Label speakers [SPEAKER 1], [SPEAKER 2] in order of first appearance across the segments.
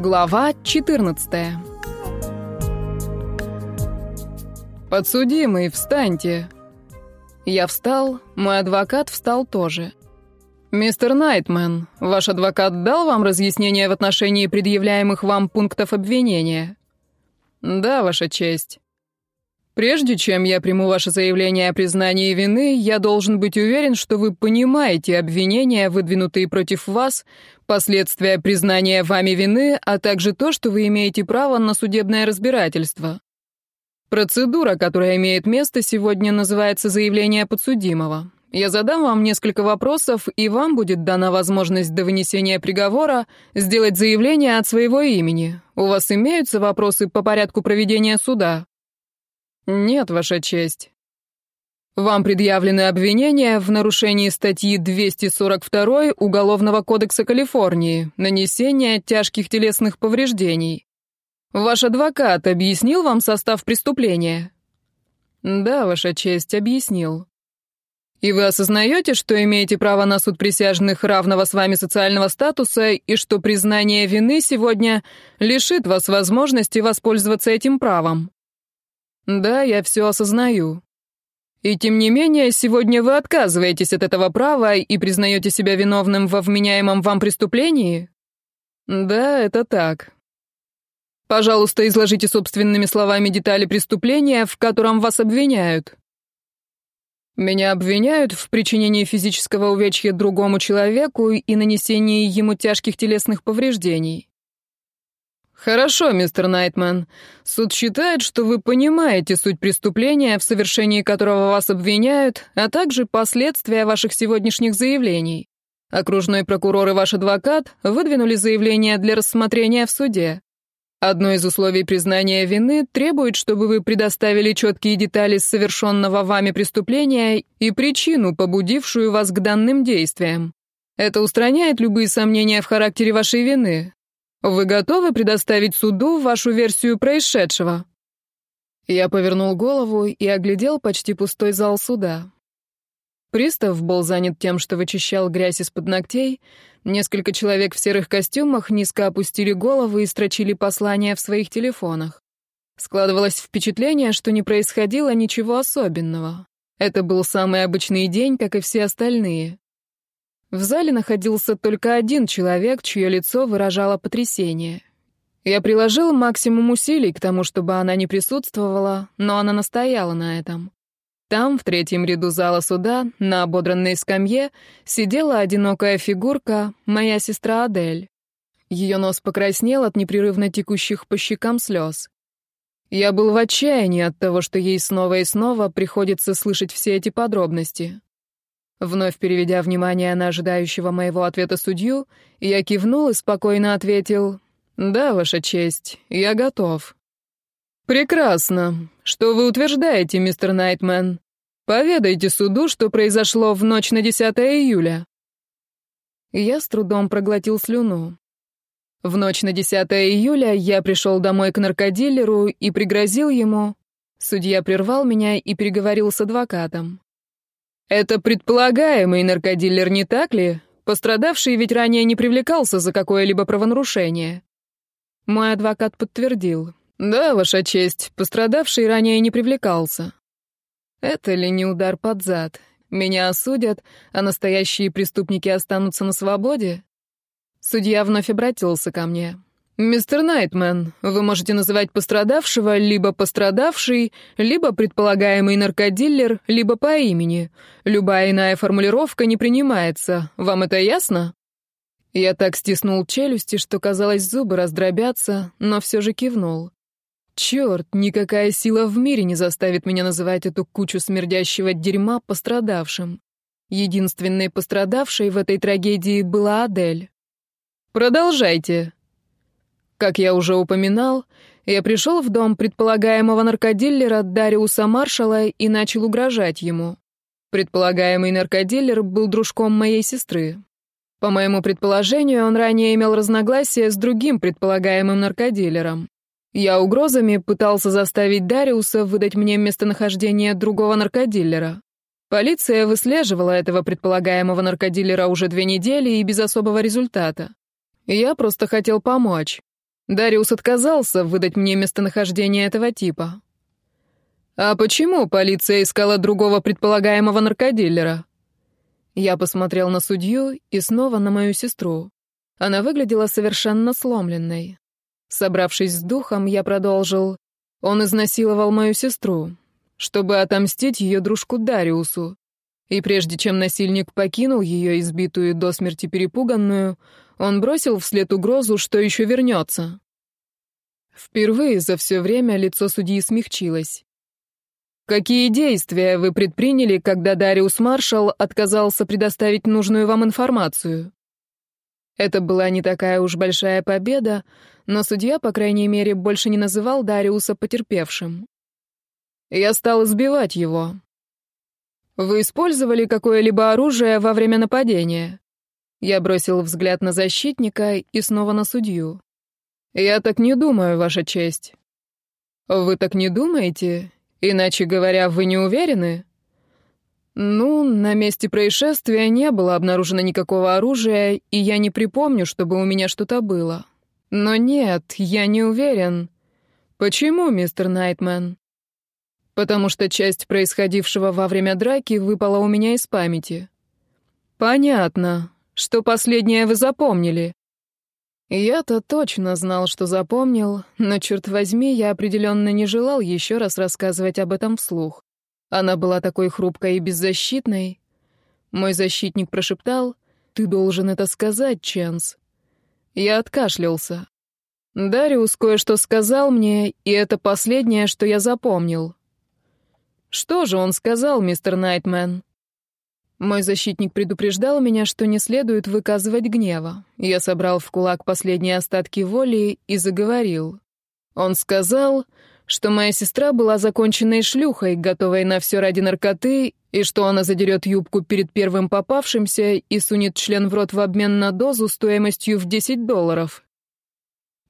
[SPEAKER 1] Глава 14 «Подсудимый, встаньте!» Я встал, мой адвокат встал тоже. «Мистер Найтмен, ваш адвокат дал вам разъяснение в отношении предъявляемых вам пунктов обвинения?» «Да, ваша честь». Прежде чем я приму ваше заявление о признании вины, я должен быть уверен, что вы понимаете обвинения, выдвинутые против вас, последствия признания вами вины, а также то, что вы имеете право на судебное разбирательство. Процедура, которая имеет место сегодня, называется заявление подсудимого. Я задам вам несколько вопросов, и вам будет дана возможность до вынесения приговора сделать заявление от своего имени. У вас имеются вопросы по порядку проведения суда? «Нет, Ваша честь. Вам предъявлены обвинения в нарушении статьи 242 Уголовного кодекса Калифорнии «Нанесение тяжких телесных повреждений». Ваш адвокат объяснил вам состав преступления?» «Да, Ваша честь, объяснил». «И вы осознаете, что имеете право на суд присяжных равного с вами социального статуса и что признание вины сегодня лишит вас возможности воспользоваться этим правом?» Да, я все осознаю. И тем не менее, сегодня вы отказываетесь от этого права и признаете себя виновным во вменяемом вам преступлении? Да, это так. Пожалуйста, изложите собственными словами детали преступления, в котором вас обвиняют. Меня обвиняют в причинении физического увечья другому человеку и нанесении ему тяжких телесных повреждений. «Хорошо, мистер Найтман. Суд считает, что вы понимаете суть преступления, в совершении которого вас обвиняют, а также последствия ваших сегодняшних заявлений. Окружной прокурор и ваш адвокат выдвинули заявление для рассмотрения в суде. Одно из условий признания вины требует, чтобы вы предоставили четкие детали совершенного вами преступления и причину, побудившую вас к данным действиям. Это устраняет любые сомнения в характере вашей вины, «Вы готовы предоставить суду вашу версию происшедшего?» Я повернул голову и оглядел почти пустой зал суда. Пристав был занят тем, что вычищал грязь из-под ногтей. Несколько человек в серых костюмах низко опустили головы и строчили послания в своих телефонах. Складывалось впечатление, что не происходило ничего особенного. Это был самый обычный день, как и все остальные. В зале находился только один человек, чье лицо выражало потрясение. Я приложил максимум усилий к тому, чтобы она не присутствовала, но она настояла на этом. Там, в третьем ряду зала суда, на ободранной скамье, сидела одинокая фигурка, моя сестра Адель. Ее нос покраснел от непрерывно текущих по щекам слез. Я был в отчаянии от того, что ей снова и снова приходится слышать все эти подробности. Вновь переведя внимание на ожидающего моего ответа судью, я кивнул и спокойно ответил «Да, Ваша честь, я готов». «Прекрасно. Что вы утверждаете, мистер Найтмен? Поведайте суду, что произошло в ночь на 10 июля». Я с трудом проглотил слюну. В ночь на 10 июля я пришел домой к наркодилеру и пригрозил ему. Судья прервал меня и переговорил с адвокатом. Это предполагаемый наркодиллер, не так ли? Пострадавший ведь ранее не привлекался за какое-либо правонарушение. Мой адвокат подтвердил. Да, ваша честь, пострадавший ранее не привлекался. Это ли не удар под зад? Меня осудят, а настоящие преступники останутся на свободе? Судья вновь обратился ко мне. «Мистер Найтмен, вы можете называть пострадавшего либо пострадавший, либо предполагаемый наркодиллер, либо по имени. Любая иная формулировка не принимается. Вам это ясно?» Я так стиснул челюсти, что, казалось, зубы раздробятся, но все же кивнул. «Черт, никакая сила в мире не заставит меня называть эту кучу смердящего дерьма пострадавшим. Единственной пострадавшей в этой трагедии была Адель». «Продолжайте», как я уже упоминал, я пришел в дом предполагаемого наркодиллера Дариуса Маршала и начал угрожать ему. Предполагаемый наркодиллер был дружком моей сестры. По моему предположению, он ранее имел разногласия с другим предполагаемым наркодиллером. Я угрозами пытался заставить Дариуса выдать мне местонахождение другого наркодиллера. Полиция выслеживала этого предполагаемого наркодиллера уже две недели и без особого результата. Я просто хотел помочь. Дариус отказался выдать мне местонахождение этого типа. «А почему полиция искала другого предполагаемого наркодиллера?» Я посмотрел на судью и снова на мою сестру. Она выглядела совершенно сломленной. Собравшись с духом, я продолжил. Он изнасиловал мою сестру, чтобы отомстить ее дружку Дариусу. И прежде чем насильник покинул ее избитую до смерти перепуганную, он бросил вслед угрозу, что еще вернется. Впервые за все время лицо судьи смягчилось. «Какие действия вы предприняли, когда Дариус Маршал отказался предоставить нужную вам информацию?» Это была не такая уж большая победа, но судья, по крайней мере, больше не называл Дариуса потерпевшим. «Я стал избивать его», «Вы использовали какое-либо оружие во время нападения?» Я бросил взгляд на защитника и снова на судью. «Я так не думаю, Ваша честь». «Вы так не думаете? Иначе говоря, вы не уверены?» «Ну, на месте происшествия не было обнаружено никакого оружия, и я не припомню, чтобы у меня что-то было. Но нет, я не уверен. Почему, мистер Найтмен?» «Потому что часть происходившего во время драки выпала у меня из памяти». «Понятно», что последнее вы запомнили?» Я-то точно знал, что запомнил, но, черт возьми, я определенно не желал еще раз рассказывать об этом вслух. Она была такой хрупкой и беззащитной. Мой защитник прошептал, «Ты должен это сказать, Ченс». Я откашлялся. Дариус кое-что сказал мне, и это последнее, что я запомнил. «Что же он сказал, мистер Найтмен?» Мой защитник предупреждал меня, что не следует выказывать гнева. Я собрал в кулак последние остатки воли и заговорил. Он сказал, что моя сестра была законченной шлюхой, готовой на все ради наркоты, и что она задерет юбку перед первым попавшимся и сунет член в рот в обмен на дозу стоимостью в 10 долларов.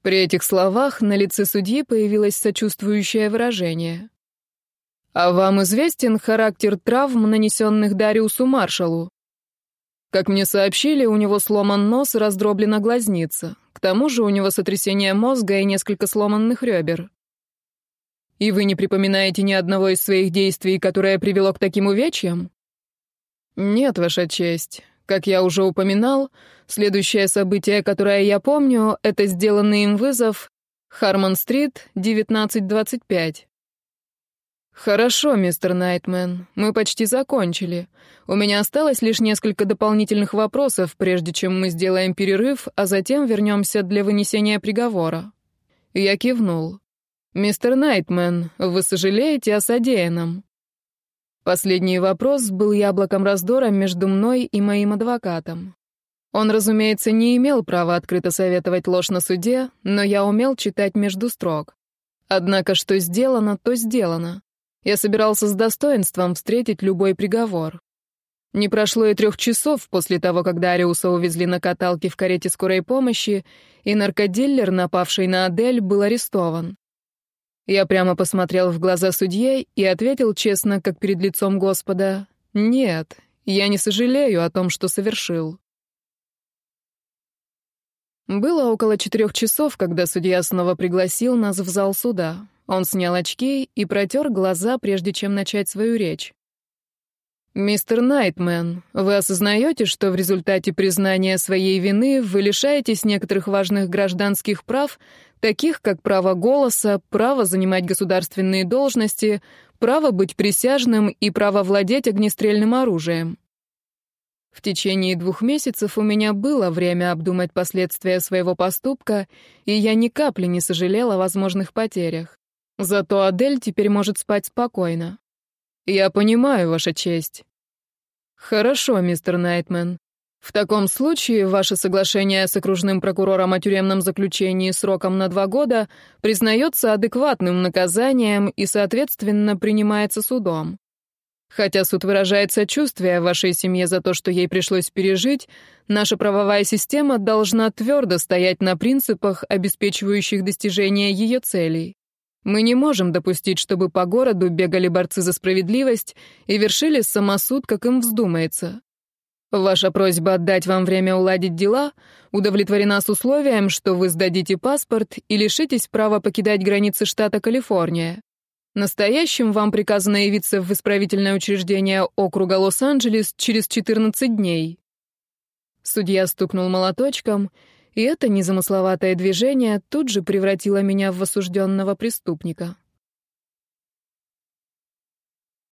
[SPEAKER 1] При этих словах на лице судьи появилось сочувствующее выражение. «А вам известен характер травм, нанесенных Дариусу Маршалу?» Как мне сообщили, у него сломан нос и раздроблена глазница. К тому же у него сотрясение мозга и несколько сломанных ребер. И вы не припоминаете ни одного из своих действий, которое привело к таким увечьям? Нет, Ваша честь. Как я уже упоминал, следующее событие, которое я помню, это сделанный им вызов Хармон-стрит, 1925. «Хорошо, мистер Найтмен, мы почти закончили. У меня осталось лишь несколько дополнительных вопросов, прежде чем мы сделаем перерыв, а затем вернемся для вынесения приговора». Я кивнул. «Мистер Найтмен, вы сожалеете о содеянном?» Последний вопрос был яблоком раздора между мной и моим адвокатом. Он, разумеется, не имел права открыто советовать ложь на суде, но я умел читать между строк. Однако, что сделано, то сделано. Я собирался с достоинством встретить любой приговор. Не прошло и трех часов после того, когда Ариуса увезли на каталке в карете скорой помощи, и наркодиллер, напавший на Адель, был арестован. Я прямо посмотрел в глаза судьей и ответил честно, как перед лицом Господа, «Нет, я не сожалею о том, что совершил». Было около четырех часов, когда судья снова пригласил нас в зал суда. Он снял очки и протер глаза, прежде чем начать свою речь. «Мистер Найтмен, вы осознаете, что в результате признания своей вины вы лишаетесь некоторых важных гражданских прав, таких как право голоса, право занимать государственные должности, право быть присяжным и право владеть огнестрельным оружием?» В течение двух месяцев у меня было время обдумать последствия своего поступка, и я ни капли не сожалела о возможных потерях. Зато Адель теперь может спать спокойно. Я понимаю, Ваша честь. Хорошо, мистер Найтмен. В таком случае ваше соглашение с окружным прокурором о тюремном заключении сроком на два года признается адекватным наказанием и, соответственно, принимается судом. Хотя суд выражает сочувствие вашей семье за то, что ей пришлось пережить, наша правовая система должна твердо стоять на принципах, обеспечивающих достижение ее целей. Мы не можем допустить, чтобы по городу бегали борцы за справедливость и вершили самосуд, как им вздумается. Ваша просьба отдать вам время уладить дела удовлетворена с условием, что вы сдадите паспорт и лишитесь права покидать границы штата Калифорния. Настоящим вам приказано явиться в исправительное учреждение округа Лос-Анджелес через 14 дней. Судья стукнул молоточком, и это незамысловатое движение тут же превратило меня в осужденного преступника.